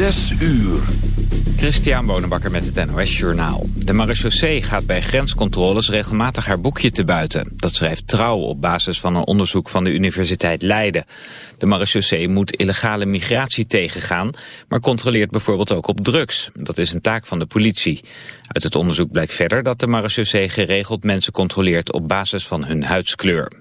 Zes uur. Christian Bonenbakker met het NOS Journaal. De marechaussee gaat bij grenscontroles regelmatig haar boekje te buiten. Dat schrijft Trouw op basis van een onderzoek van de Universiteit Leiden. De marechaussee moet illegale migratie tegengaan... maar controleert bijvoorbeeld ook op drugs. Dat is een taak van de politie. Uit het onderzoek blijkt verder dat de marechaussee geregeld mensen controleert... op basis van hun huidskleur.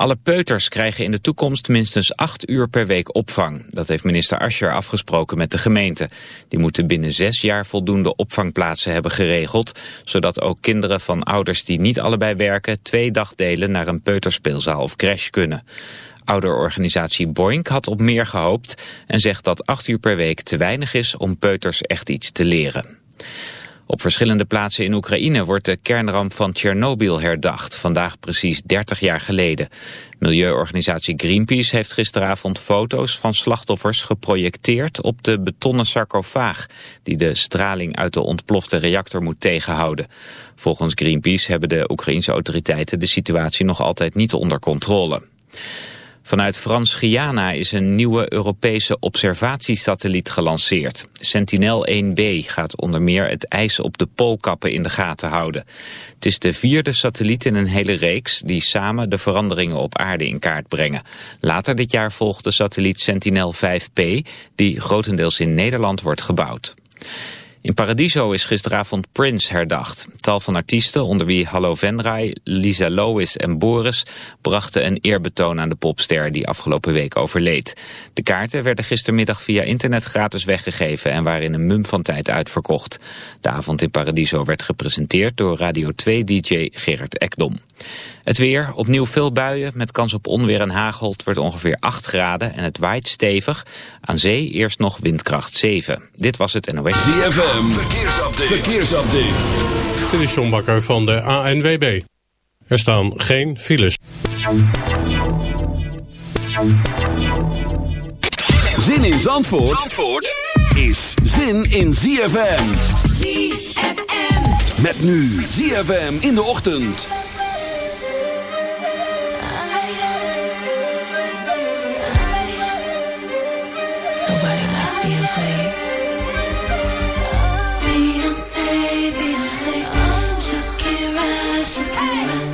Alle peuters krijgen in de toekomst minstens acht uur per week opvang. Dat heeft minister Ascher afgesproken met de gemeente. Die moeten binnen zes jaar voldoende opvangplaatsen hebben geregeld... zodat ook kinderen van ouders die niet allebei werken... twee dagdelen naar een peuterspeelzaal of crash kunnen. Ouderorganisatie Boink had op meer gehoopt... en zegt dat acht uur per week te weinig is om peuters echt iets te leren. Op verschillende plaatsen in Oekraïne wordt de kernramp van Tsjernobyl herdacht, vandaag precies 30 jaar geleden. Milieuorganisatie Greenpeace heeft gisteravond foto's van slachtoffers geprojecteerd op de betonnen sarcofaag, die de straling uit de ontplofte reactor moet tegenhouden. Volgens Greenpeace hebben de Oekraïnse autoriteiten de situatie nog altijd niet onder controle. Vanuit Frans-Guyana is een nieuwe Europese observatiesatelliet gelanceerd. Sentinel-1B gaat onder meer het ijs op de poolkappen in de gaten houden. Het is de vierde satelliet in een hele reeks die samen de veranderingen op aarde in kaart brengen. Later dit jaar volgt de satelliet Sentinel-5P die grotendeels in Nederland wordt gebouwd. In Paradiso is gisteravond Prince herdacht. Tal van artiesten, onder wie Hallo Venray, Lisa Lois en Boris... brachten een eerbetoon aan de popster die afgelopen week overleed. De kaarten werden gistermiddag via internet gratis weggegeven... en waren in een mum van tijd uitverkocht. De avond in Paradiso werd gepresenteerd door Radio 2-dj Gerard Ekdom. Het weer, opnieuw veel buien met kans op onweer en hagel. Het wordt ongeveer 8 graden en het waait stevig. Aan zee eerst nog windkracht 7. Dit was het NOS. ZFM, verkeersupdate. verkeersupdate. Dit is John Bakker van de ANWB. Er staan geen files. Zin in Zandvoort, Zandvoort is zin in ZFM. ZFM. Met nu ZFM in de ochtend. Shakira,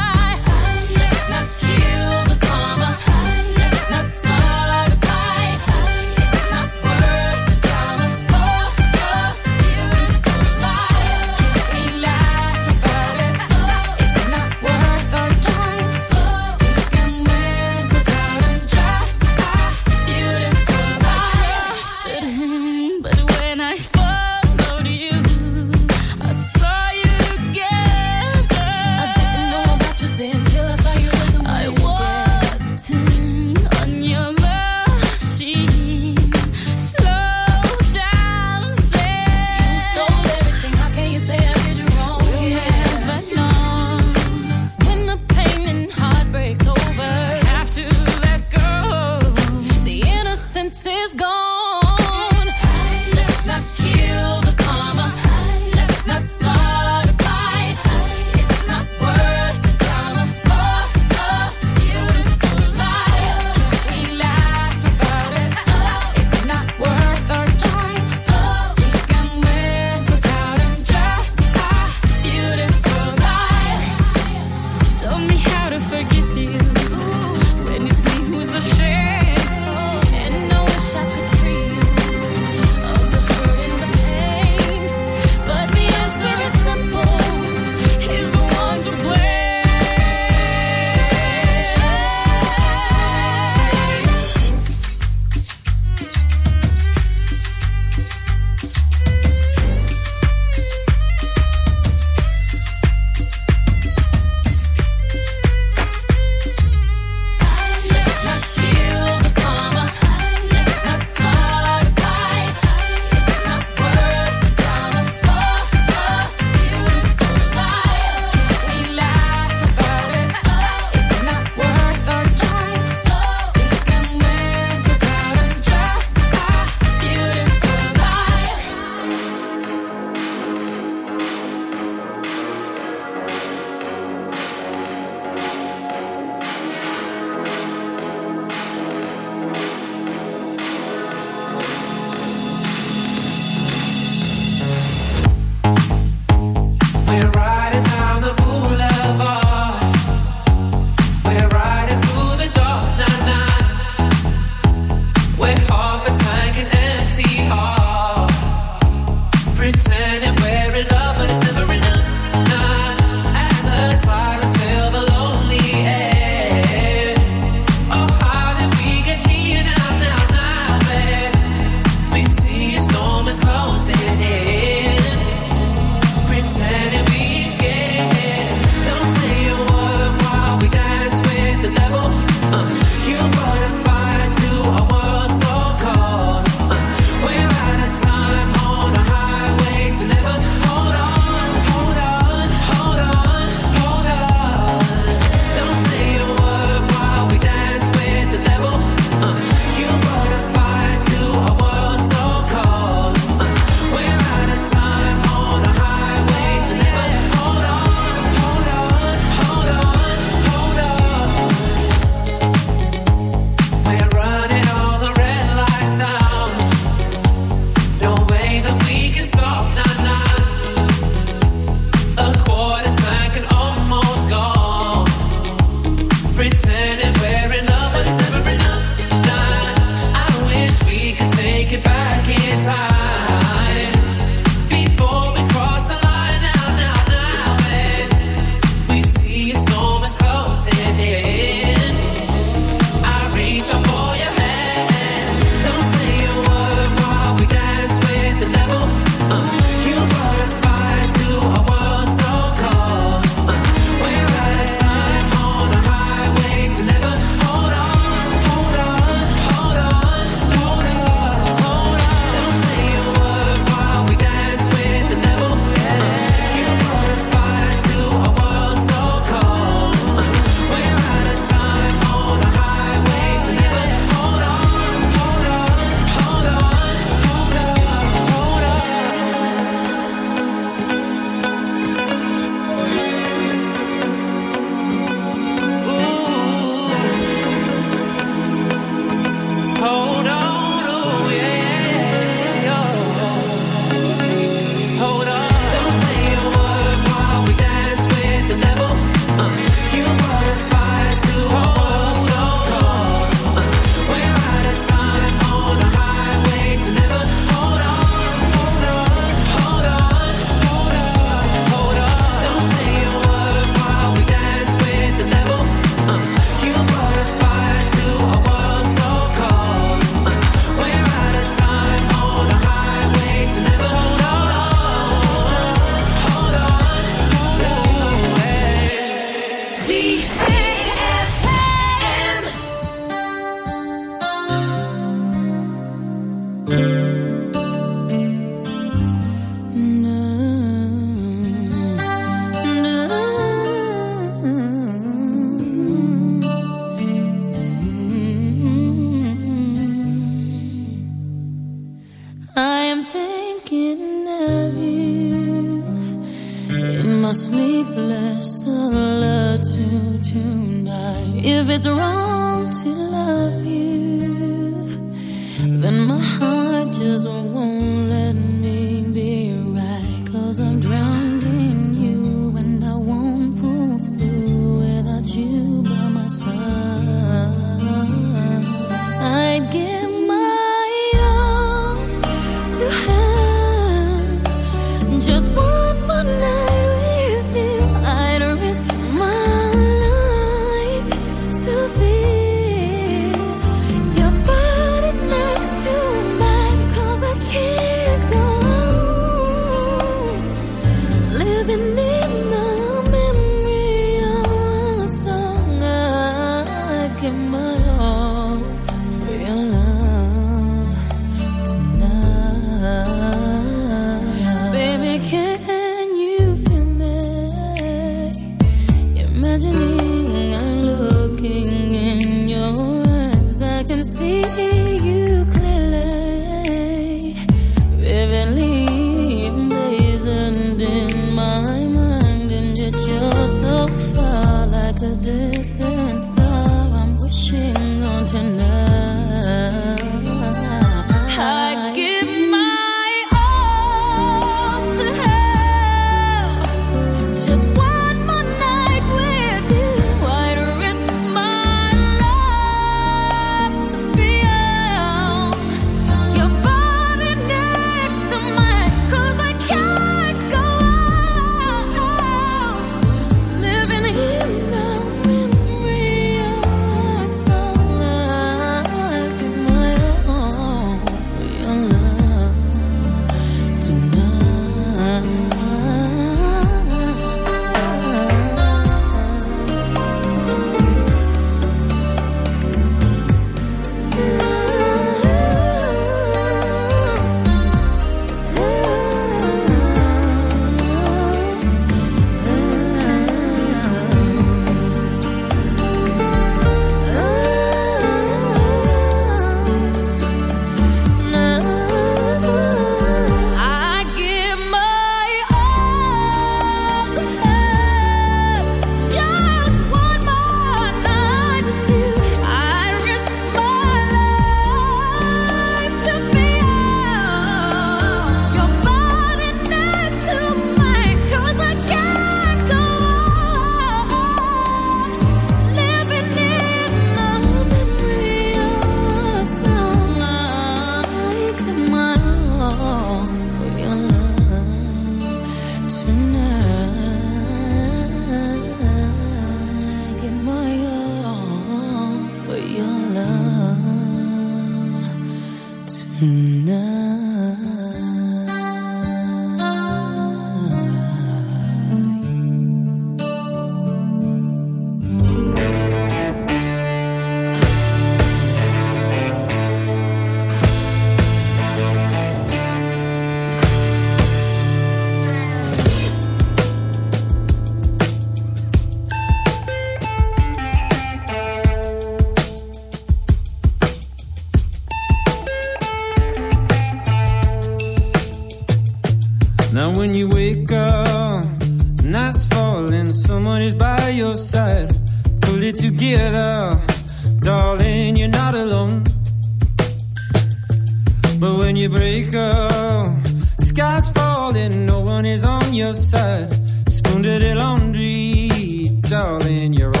darling, you're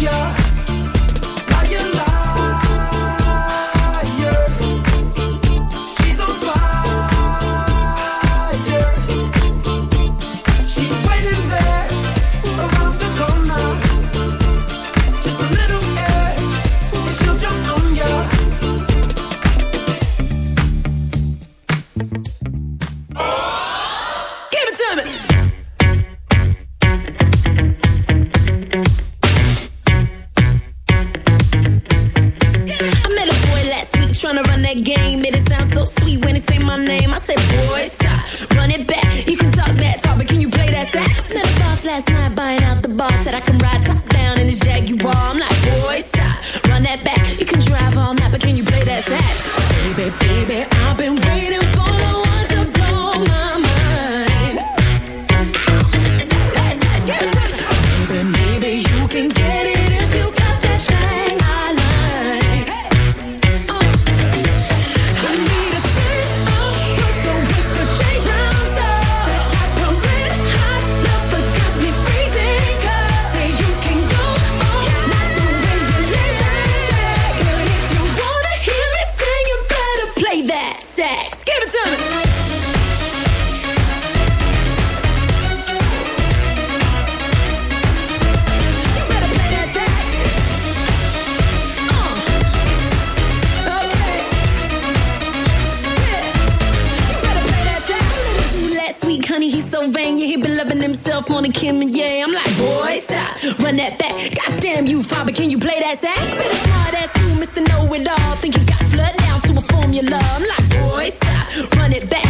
숨겨 run it back.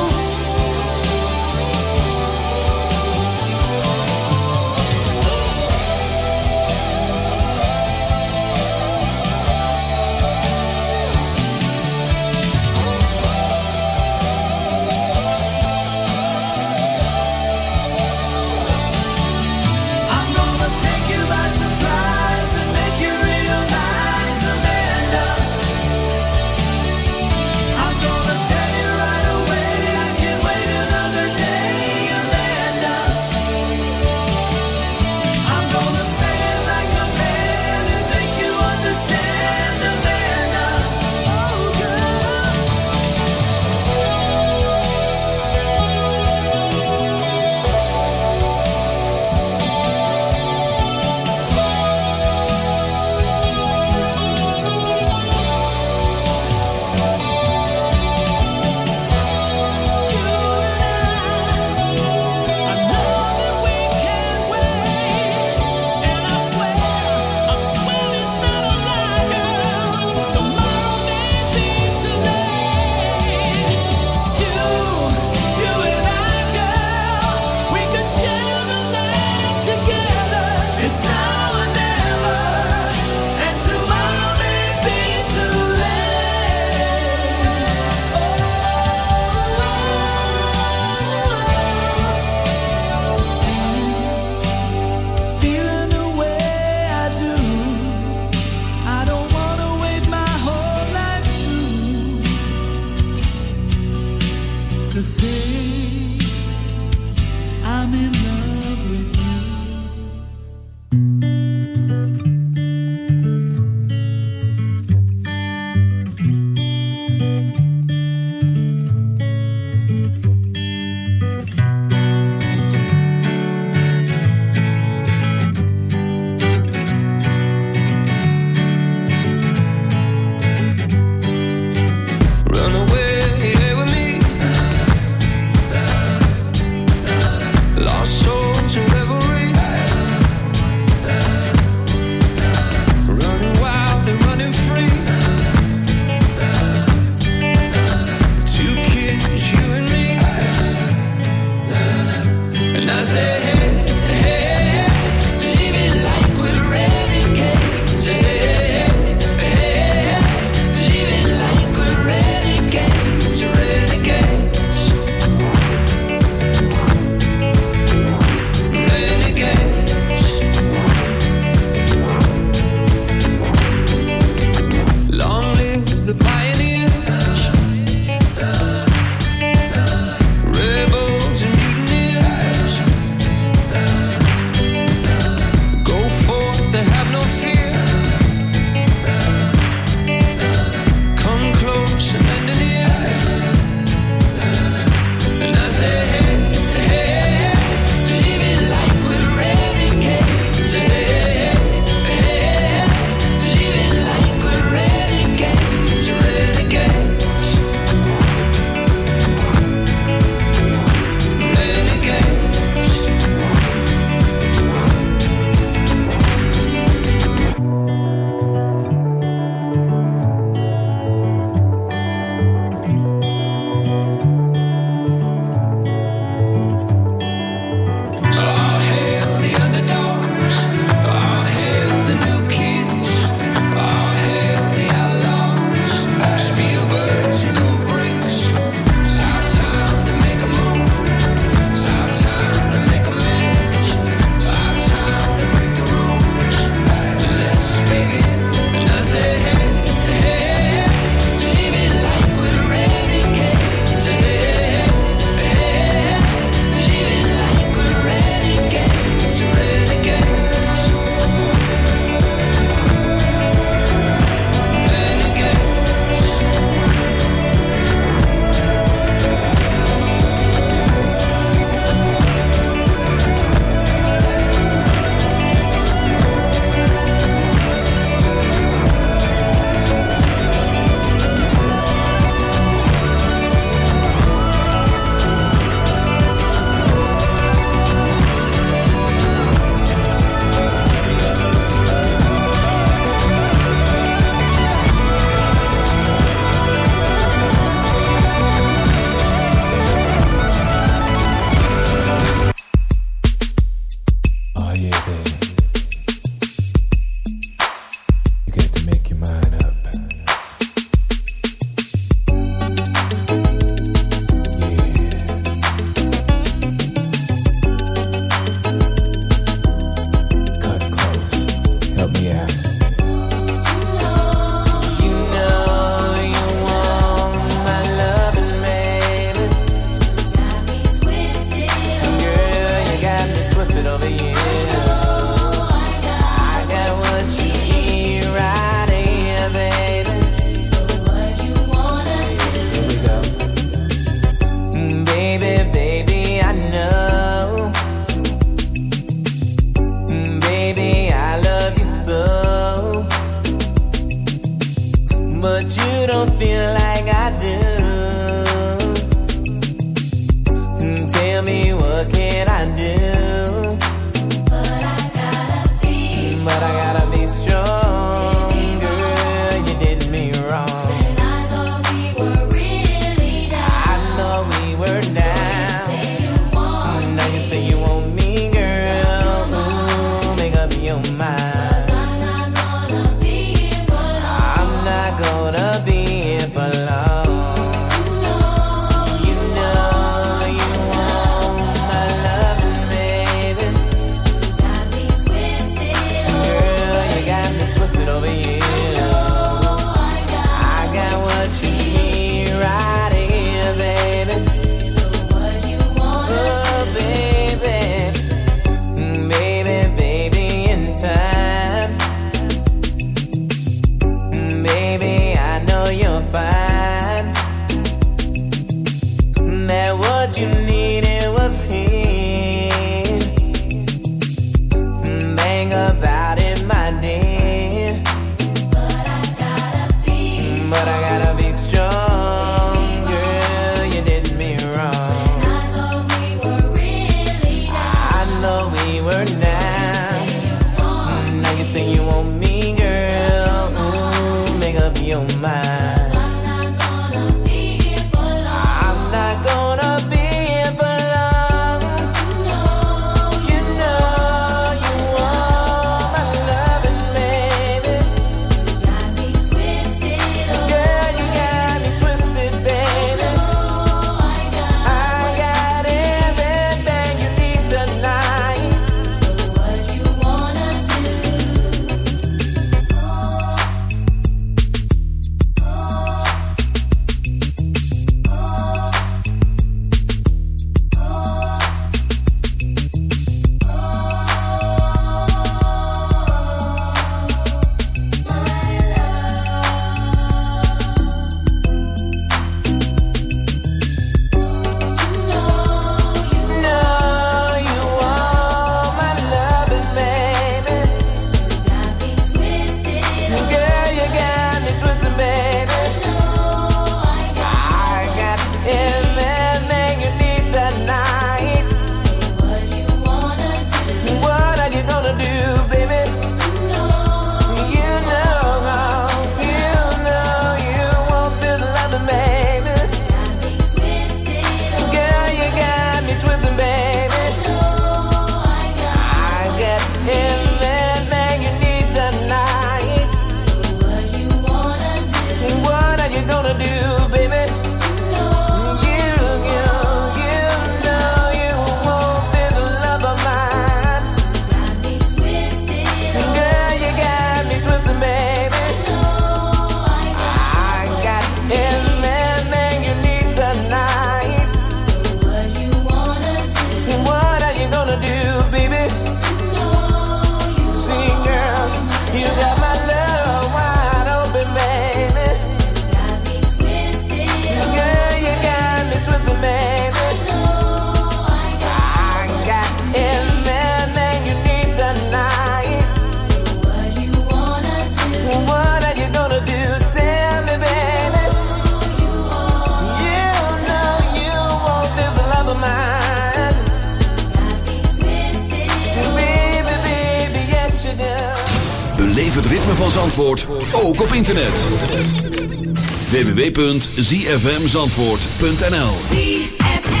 www.zfmzandvoort.nl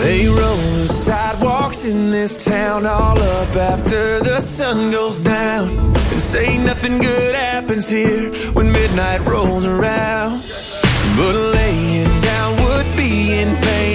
They roll the sidewalks in this town all up after the sun goes down and say nothing good happens here when midnight rolls around. But lay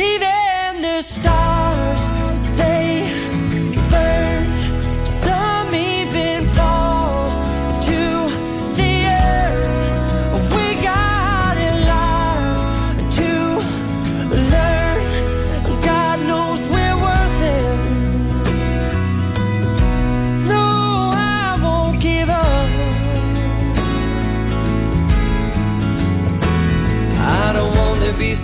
Even the stars, they burn.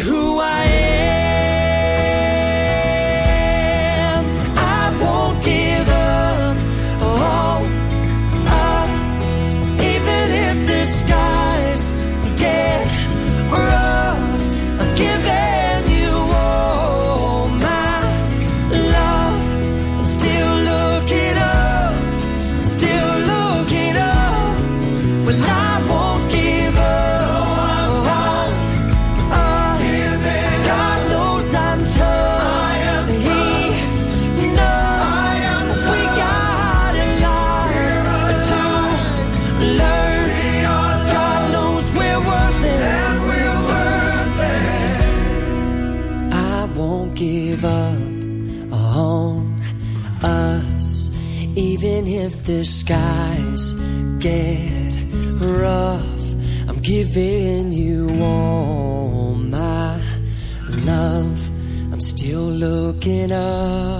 who I looking up.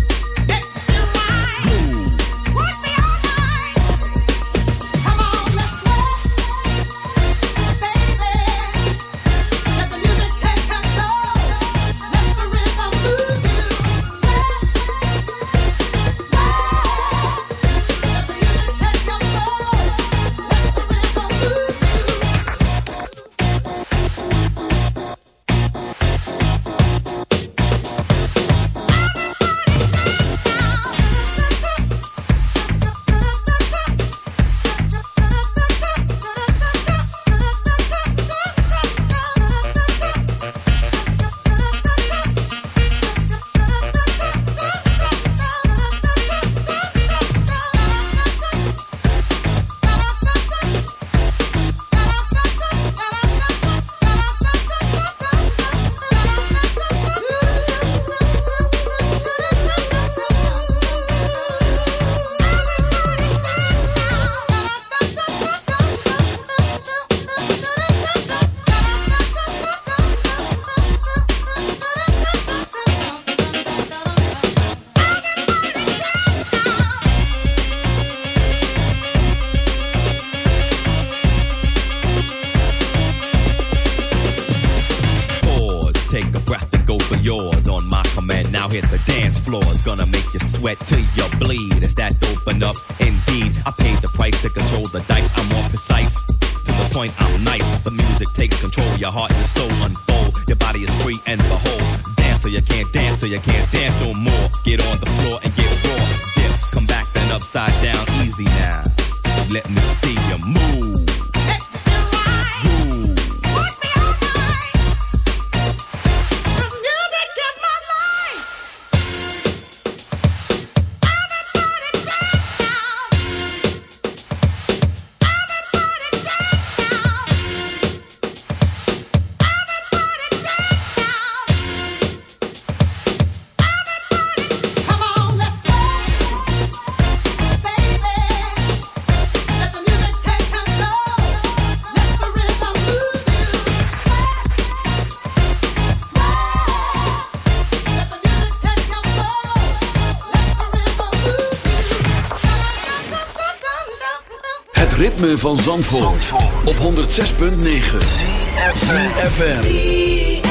Sweat till you bleed. Is that open up? Indeed, I paid the price to control the dice. I'm more precise. To the point, I'm nice. The music takes control. Your heart and soul Op 106.9 CFFM